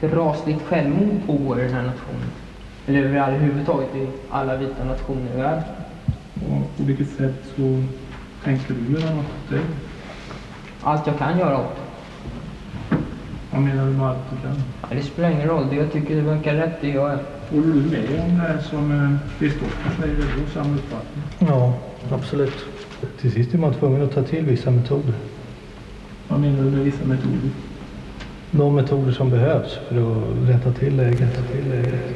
ett rasligt självmord pågår i den här nationen. Eller överhuvudtaget i alla vita nationer i världen. Och på vilket sätt så tänker du göra något åt det? Allt jag kan göra åt det. Vad menar du med allt du kan? Ja, Det spelar ingen roll. Det jag tycker det verkar rätt, det gör jag. Håller du med om det här som eh, Kristoffer säger? Är du samma uppfattning? Ja, absolut. Till sist är man tvungen att ta till vissa metoder. Vad menar du med vissa metoder? De metoder som behövs för att rätta till läget. Rätta till läget.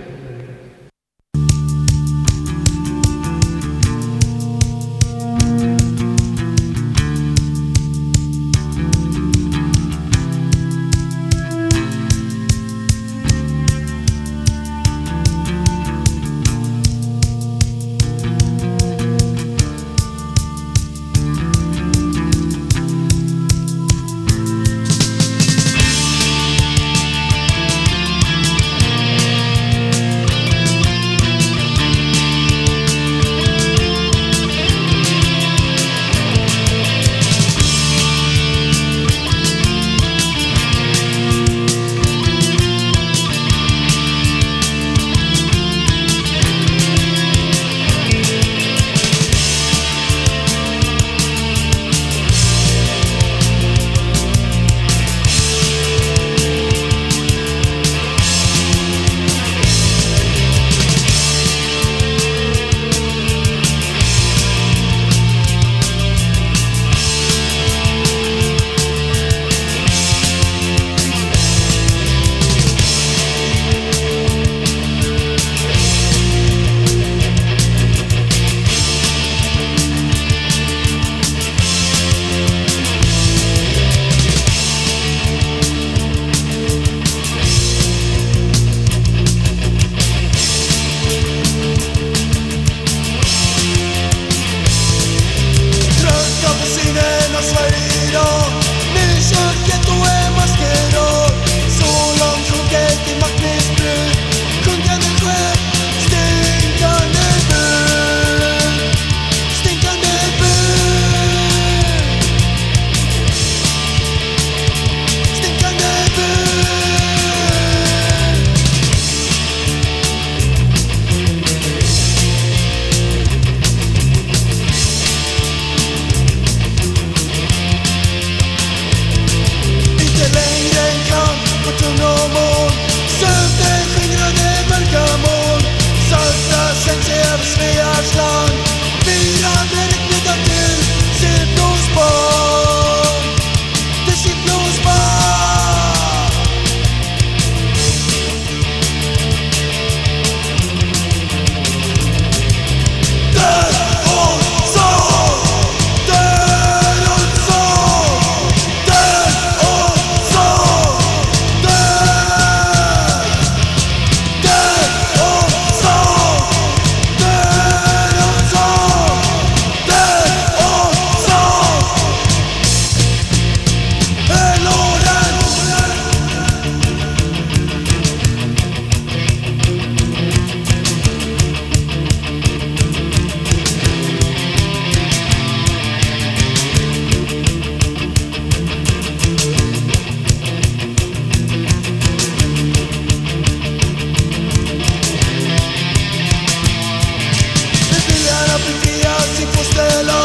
de la